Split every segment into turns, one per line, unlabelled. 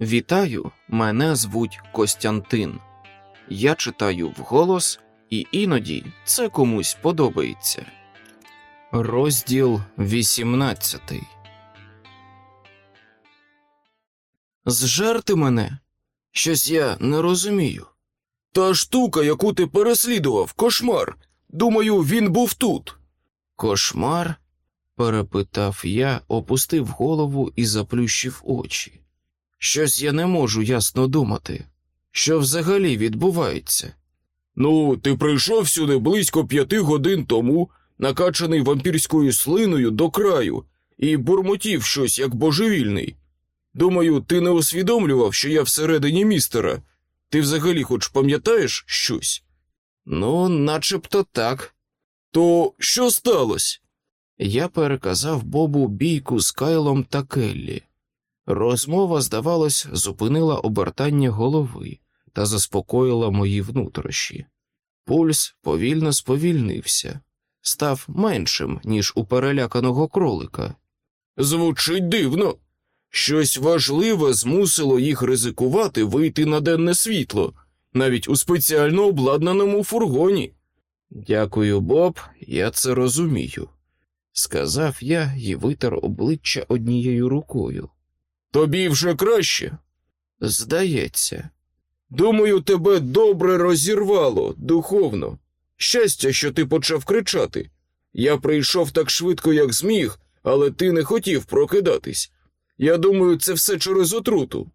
Вітаю, мене звуть Костянтин. Я читаю вголос, і іноді це комусь подобається. Розділ 18 Зжерти мене. Щось я не розумію.
Та штука, яку ти переслідував, кошмар. Думаю, він був тут.
Кошмар? перепитав я, опустив голову і заплющив очі. Щось я не можу ясно думати. Що взагалі відбувається?
Ну, ти прийшов сюди близько п'яти годин тому, накачаний вампірською слиною до краю, і бурмотів щось як божевільний. Думаю, ти не усвідомлював, що я всередині містера. Ти взагалі хоч пам'ятаєш щось?
Ну, начебто так.
То що сталося?
Я переказав Бобу бійку з Кайлом та Келлі. Розмова, здавалось, зупинила обертання голови та заспокоїла мої внутріші. Пульс повільно сповільнився, став меншим, ніж у переляканого кролика.
Звучить дивно. Щось важливе змусило їх ризикувати вийти на денне світло, навіть у спеціально обладнаному фургоні.
Дякую, Боб, я це розумію, сказав я і витер обличчя однією рукою.
Тобі вже краще.
Здається,
Думаю, тебе добре розірвало духовно. Щастя, що ти почав кричати. Я прийшов так швидко, як зміг, але ти не хотів прокидатись. Я думаю, це все через отруту.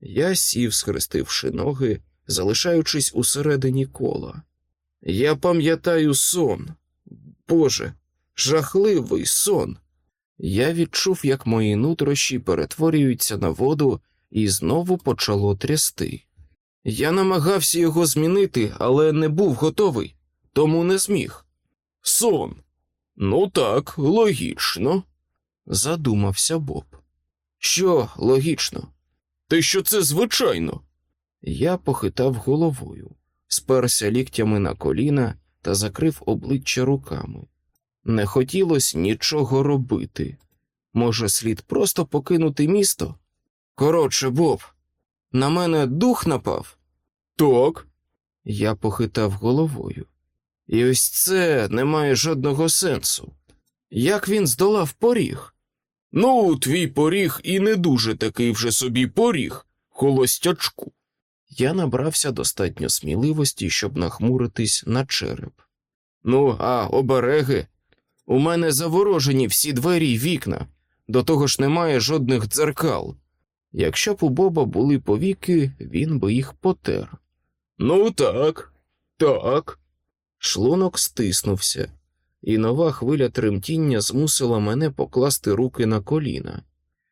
я сів, схрестивши ноги, залишаючись усередині кола. Я пам'ятаю сон. Боже, жахливий сон. Я відчув, як мої нутрощі перетворюються на воду, і знову почало трясти. Я намагався його змінити, але не був готовий, тому не зміг.
Сон. Ну так, логічно.
Задумався Боб. Що логічно?
Те, що це звичайно.
Я похитав головою, сперся ліктями на коліна та закрив обличчя руками. Не хотілося нічого робити. Може, слід просто покинути місто? Коротше, Боб, на мене дух напав.
Так.
Я похитав головою. І ось це не має жодного сенсу. Як він здолав поріг?
Ну, твій поріг і не дуже такий вже собі поріг, холостячку.
Я набрався достатньо сміливості, щоб нахмуритись на череп. Ну, а обереги? У мене заворожені всі двері й вікна, до того ж немає жодних дзеркал. Якщо б у Боба були повіки, він би їх потер.
Ну так, так.
Шлунок стиснувся, і нова хвиля тремтіння змусила мене покласти руки на коліна.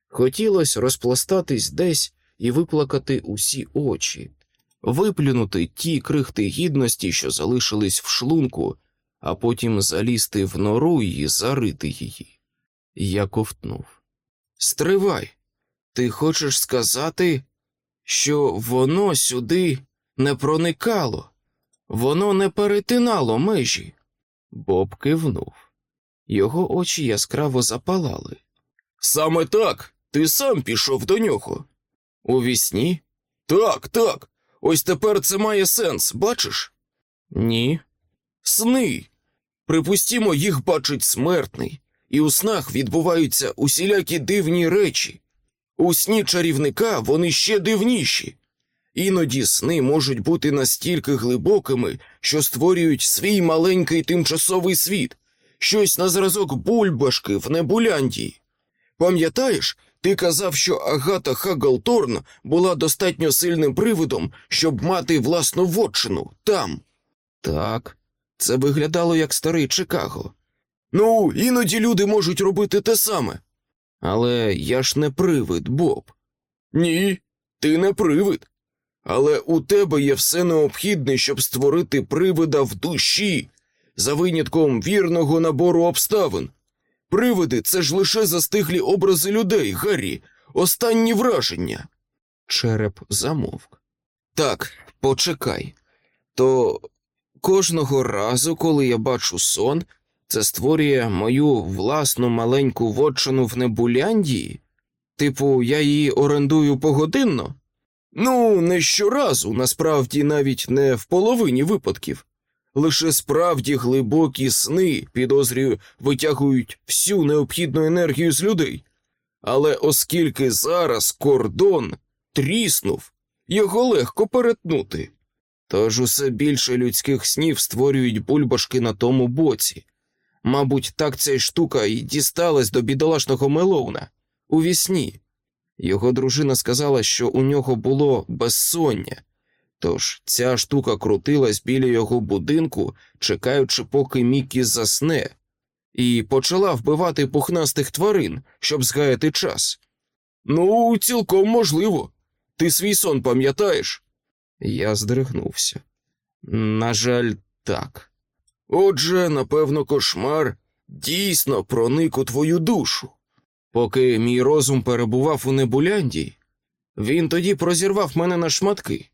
Хотілося розпластатись десь і виплакати усі очі, виплюнути ті крихти гідності, що залишились в шлунку, а потім залізти в нору і зарити її. Я ковтнув. Стривай, ти хочеш сказати, що воно сюди не проникало, воно не перетинало межі. Боб кивнув. Його очі яскраво запалали.
Саме так. Ти сам пішов до нього.
У вісні?
Так, так. Ось тепер це має сенс, бачиш?
Ні.
Сни. Припустімо, їх бачить смертний, і у снах відбуваються усілякі дивні речі. У сні чарівника вони ще дивніші. Іноді сни можуть бути настільки глибокими, що створюють свій маленький тимчасовий світ, щось на зразок бульбашки в Небуляндії. Пам'ятаєш, ти казав, що Агата Хагалторн була достатньо сильним привидом, щоб мати власну вотчину там.
Так, це виглядало як старий Чикаго.
Ну, іноді люди можуть робити те саме.
Але я ж не привид, Боб.
Ні, ти не привид. Але у тебе є все необхідне, щоб створити привида в душі, за винятком вірного набору обставин. Привиди це ж лише застиглі образи людей, Гаррі, останні враження.
Череп замовк. Так, почекай. То кожного разу, коли я бачу сон, це створює мою власну маленьку вотчину в Небуляндії? Типу, я її орендую погодинно?
Ну, не щоразу, насправді навіть не в половині випадків. Лише справді глибокі сни, підозрюю, витягують всю необхідну енергію з людей. Але оскільки зараз кордон тріснув, його легко перетнути. Тож усе більше людських снів створюють бульбашки на тому боці. Мабуть, так ця штука і дісталась до бідолашного Мелоуна у вісні. Його дружина сказала, що у нього було безсоння, тож ця штука крутилась біля його будинку, чекаючи, поки Мікі засне, і почала вбивати пухнастих тварин, щоб згаяти час. Ну, цілком можливо. Ти свій сон пам'ятаєш? Я здригнувся. На жаль, так. Отже, напевно, кошмар дійсно проник у твою душу. Поки мій розум перебував у Небулянді, він тоді прозірвав мене на шматки.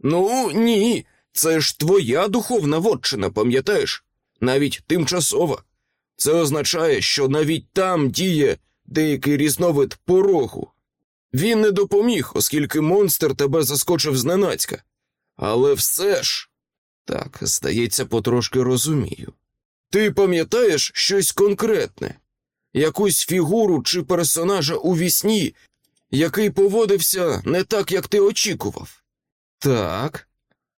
Ну, ні, це ж твоя духовна вотчина, пам'ятаєш? Навіть тимчасова. Це означає, що навіть там діє деякий різновид порогу. Він не допоміг, оскільки монстр тебе заскочив зненацька. Але все ж, так, здається, потрошки розумію. Ти пам'ятаєш щось конкретне, якусь фігуру чи персонажа у вісні, який поводився не так, як ти очікував? Так,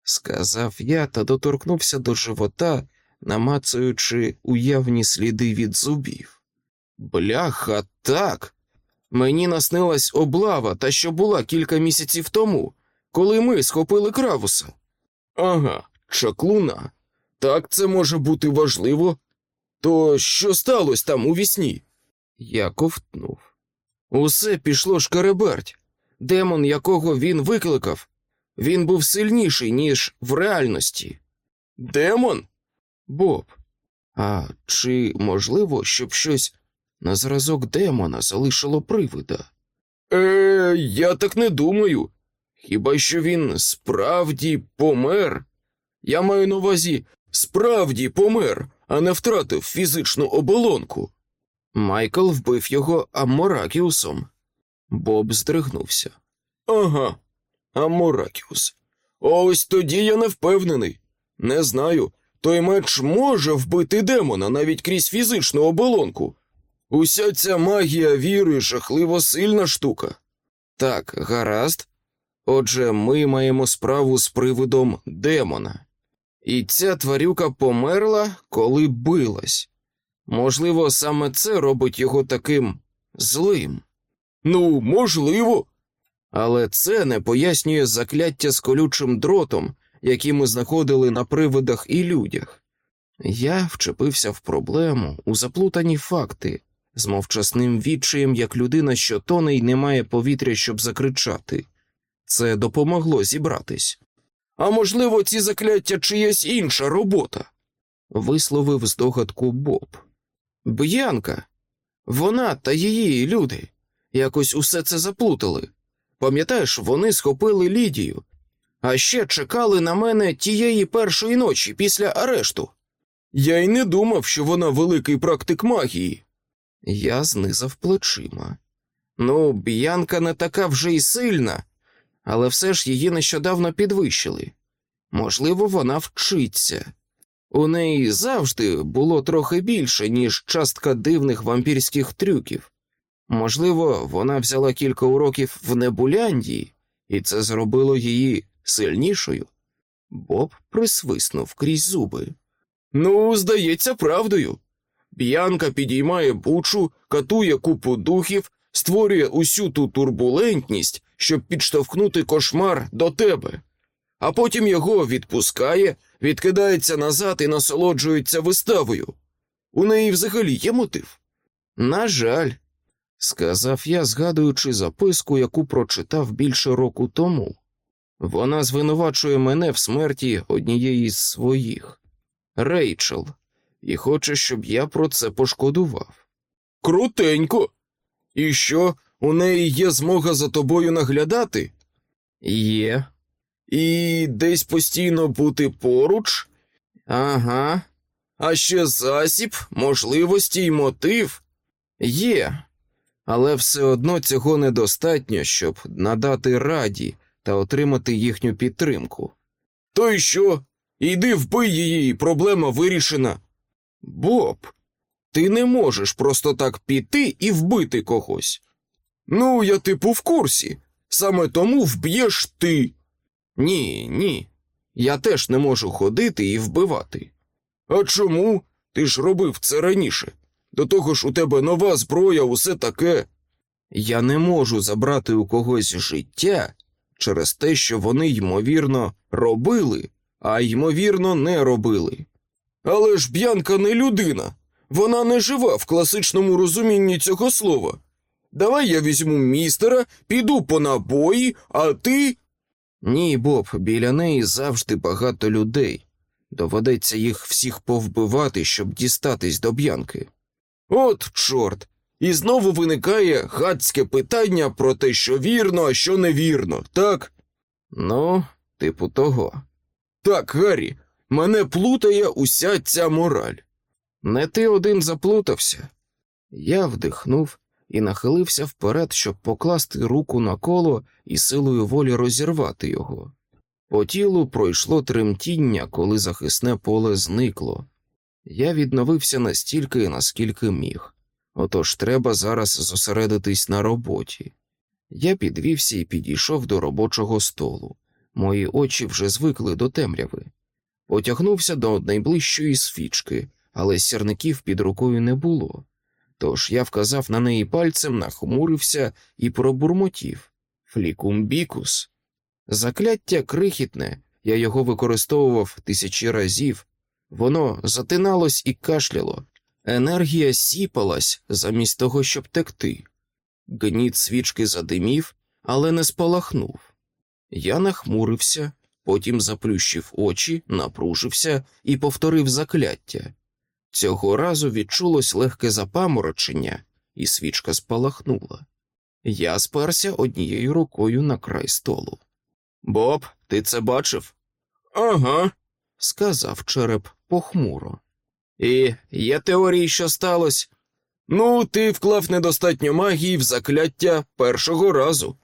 сказав я та доторкнувся до живота, намацуючи уявні сліди від зубів. Бляха, так. Мені наснилась облава, та що була кілька місяців тому, коли ми схопили кравуса. Ага, чаклуна. Так це може бути важливо. То що сталося там у вісні? Я ковтнув. Усе пішло шкареберть. Демон, якого він викликав, він був сильніший, ніж в реальності. Демон? Боб. А чи можливо, щоб щось на зразок демона залишило привида? Е, я так не думаю. Хіба що він справді помер? Я маю на увазі справді помер, а не втратив фізичну оболонку. Майкл вбив його Амморакіусом. Боб здригнувся. Ага, Амморакіус. Ось тоді я не впевнений. Не знаю. Той меч може вбити демона навіть крізь фізичну оболонку. Уся ця магія віри жахливо сильна штука. Так, гаразд. Отже, ми маємо справу з привидом демона. І ця тварюка померла, коли билась. Можливо, саме це робить його таким злим. Ну, можливо. Але це не пояснює закляття з колючим дротом, які ми знаходили на привидах і людях. Я вчепився в проблему у заплутані факти, з мовчасним відчаєм, як людина, що тоне й не має повітря, щоб закричати. Це допомогло зібратись. А можливо, ці закляття чиясь інша робота, висловив здогадку Боб. Б'янка, вона та її люди якось усе це заплутали. Пам'ятаєш, вони схопили Лідію, а ще чекали на мене тієї першої ночі після арешту. Я й не думав, що вона великий практик магії. Я знизав плечима. Ну, б'янка не така вже й сильна, але все ж її нещодавно підвищили. Можливо, вона вчиться. У неї завжди було трохи більше, ніж частка дивних вампірських трюків. Можливо, вона взяла кілька уроків в Небуляндії, і це зробило її сильнішою. Боб присвиснув крізь зуби. Ну, здається, правдою. Б'янка підіймає бучу, катує купу духів, створює усю ту турбулентність, щоб підштовхнути кошмар до тебе, а потім його відпускає, відкидається назад і насолоджується виставою. У неї взагалі є мотив. На жаль, сказав я, згадуючи записку, яку прочитав більше року тому. Вона звинувачує мене в смерті однієї з своїх Рейчел, і хоче, щоб я про це пошкодував. Крутенько. І що, у неї є змога за тобою наглядати? Є. І десь постійно бути поруч? Ага. А ще засіб, можливості й мотив? Є.
Але все одно цього недостатньо, щоб надати раді та отримати їхню підтримку.
То й що? Іди вбий її, проблема вирішена.
Боб, ти не можеш просто так піти і вбити когось.
Ну, я типу в курсі. Саме тому вб'єш ти.
Ні, ні. Я теж не можу ходити і вбивати.
А чому? Ти ж робив це раніше. До того ж у тебе нова зброя, усе таке.
Я не можу забрати у когось життя через те, що вони, ймовірно, робили, а ймовірно, не робили.
Але ж Б'янка не людина. Вона не жива в класичному розумінні цього слова. Давай я візьму містера, піду по набої, а ти.
Ні, Боб, біля неї завжди багато людей. Доведеться їх всіх повбивати, щоб дістатись до б'янки.
От, чорт. І знову виникає гадське питання про те, що вірно, а що невірно, так?
Ну, типу того.
Так, Гаррі, мене плутає уся ця мораль.
Не ти один заплутався. Я вдихнув і нахилився вперед, щоб покласти руку на коло і силою волі розірвати його. По тілу пройшло тремтіння, коли захисне поле зникло. Я відновився настільки, наскільки міг. Отож треба зараз зосередитись на роботі. Я підвівся і підійшов до робочого столу. Мої очі вже звикли до темряви. Потягнувся до найближчої свічки, але сірників під рукою не було. Тож я вказав на неї пальцем, нахмурився і пробурмотів флікумбікус. Закляття крихітне, я його використовував тисячі разів, воно затиналось і кашляло, енергія сіпалась замість того, щоб текти. Гніт свічки задимів, але не спалахнув. Я нахмурився, потім заплющив очі, напружився і повторив закляття. Цього разу відчулось легке запаморочення, і свічка спалахнула. Я сперся однією рукою на край столу. Боб, ти це бачив?
Ага,
сказав череп похмуро. І є теорії, що сталося?
Ну, ти вклав недостатньо магії в закляття першого разу.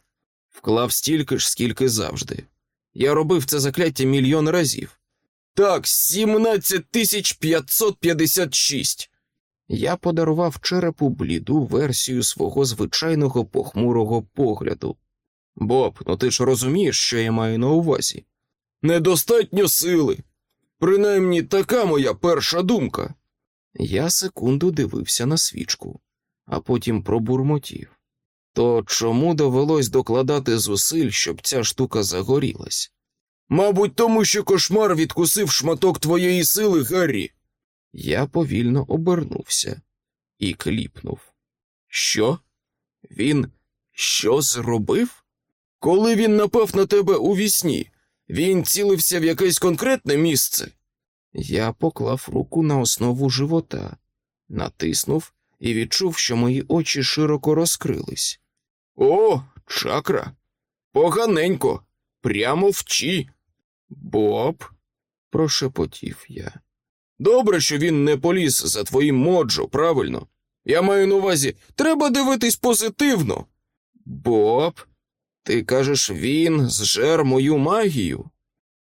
Вклав стільки ж, скільки завжди. Я робив це закляття мільйон разів.
Так, 17 тисяч 556.
Я подарував черепу бліду версію свого звичайного похмурого погляду. Боб, ну ти ж розумієш, що я маю на увазі?
Недостатньо сили. Принаймні така моя перша думка.
Я секунду дивився на свічку, а потім пробурмотів. То чому довелось докладати зусиль, щоб ця штука загорілась?
Мабуть, тому що кошмар відкусив шматок твоєї сили, Гаррі.
Я повільно обернувся і кліпнув. Що? Він що зробив?
Коли він напав на тебе у вісні, він цілився в якесь конкретне місце.
Я поклав руку на основу живота, натиснув і відчув, що мої очі широко розкрились.
О, чакра! Поганенько, прямо в чі.
Боб, прошепотів я.
Добре, що він не поліз за твоїм моджо, правильно? Я маю на увазі, треба дивитись позитивно.
Боб, ти кажеш, він зжер мою магію?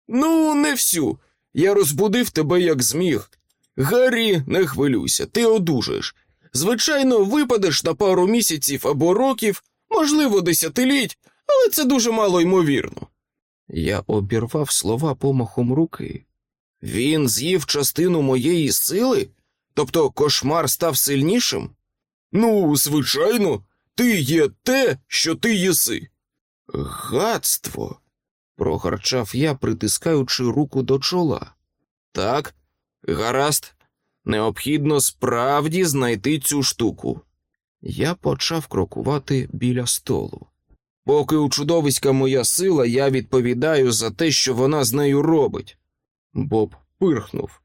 Ну, не всю. Я розбудив тебе як зміг. Гаррі, не хвилюйся, ти одужаєш. Звичайно, випадеш на пару місяців або років, можливо, десятиліть, але це дуже мало ймовірно.
Я обірвав слова помахом руки. Він з'їв частину моєї сили? Тобто кошмар став сильнішим?
Ну, звичайно, ти є те, що ти єси.
Гадство. прогарчав я, притискаючи руку до чола. Так, гаразд, необхідно справді знайти цю штуку. Я почав крокувати біля столу. Поки у чудовиська моя сила, я відповідаю за те, що вона з нею робить. Боб пирхнув.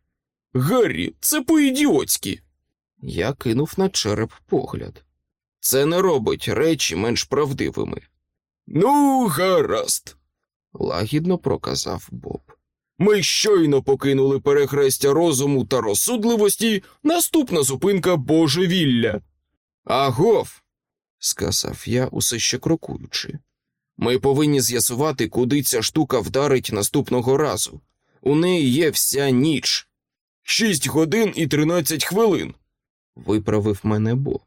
Гаррі, це по-ідіотськи.
Я кинув на череп погляд. Це не робить речі менш правдивими.
Ну, гаразд,
лагідно проказав Боб.
Ми щойно покинули перехрестя розуму та розсудливості, наступна зупинка божевілля.
Агов, сказав я, усе ще крокуючи.
Ми повинні з'ясувати, куди ця штука вдарить наступного разу. У неї є вся ніч. Шість годин і тринадцять хвилин.
Виправив мене Боб.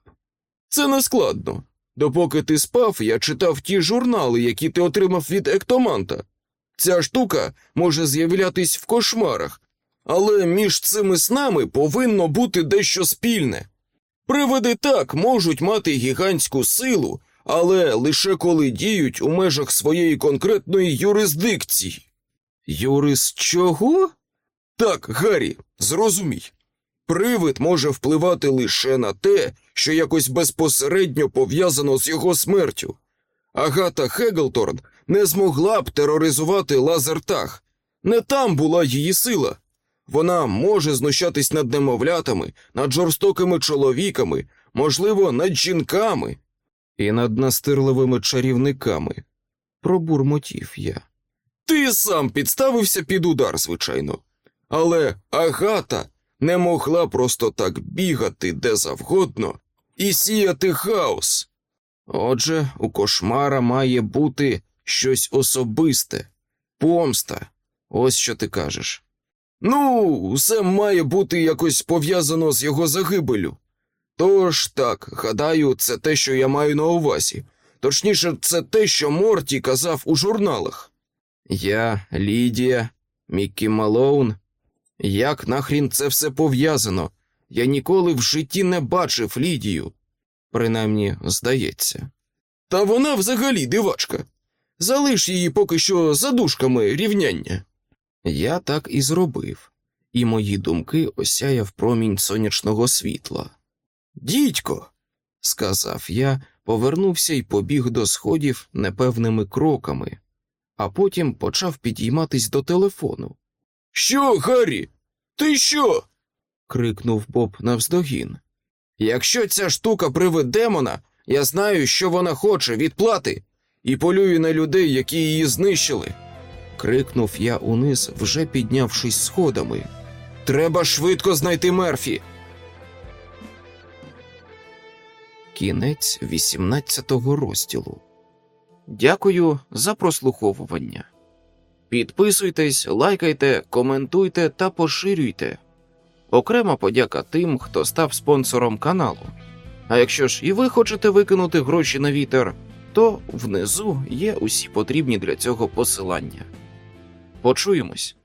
Це не складно. Допоки ти спав, я читав ті журнали, які ти отримав від ектоманта. Ця штука може з'являтись в кошмарах, але між цими снами повинно бути дещо спільне. Привиди так можуть мати гігантську силу, але лише коли діють у межах своєї конкретної юрисдикції.
Юрис чого?
Так, Гаррі, зрозумій. Привид може впливати лише на те, що якось безпосередньо пов'язано з його смертю. Агата Хеглторн не змогла б тероризувати Лазертаг. Не там була її сила. Вона може знущатись над немовлятами, над жорстокими чоловіками, можливо, над жінками.
І над настирливими чарівниками. Пробурмотів я.
Ти сам підставився під удар, звичайно. Але Агата не могла просто так бігати де завгодно і сіяти хаос.
Отже, у кошмара має бути щось особисте, помста. Ось що ти кажеш.
Ну, все має бути якось пов'язано з його загибелю. Тож так, гадаю, це те, що я маю на увазі. Точніше, це те, що Морті казав у журналах.
Я, Лідія, Міккі Малоун. Як нахрін це все пов'язано? Я ніколи в житті не бачив Лідію. Принаймні, здається.
Та вона взагалі дивачка. Залиш її поки що задушками рівняння.
Я так і зробив, і мої думки осяяв промінь сонячного світла. Дідько, сказав я, повернувся і побіг до сходів непевними кроками, а потім почав підійматись до телефону.
Що, Гаррі? Ти що?
крикнув Боб навздогін.
Якщо ця штука привид демона, я знаю, що вона хоче відплати, і полюю на людей, які її знищили.
Крикнув я униз, вже піднявшись сходами.
Треба швидко знайти Мерфі.
Кінець 18-го розділу. Дякую за прослуховування. Підписуйтесь, лайкайте, коментуйте та поширюйте. Окрема подяка тим, хто став спонсором каналу. А якщо ж і ви хочете викинути гроші на вітер, то внизу є усі потрібні для цього посилання. Почуємось.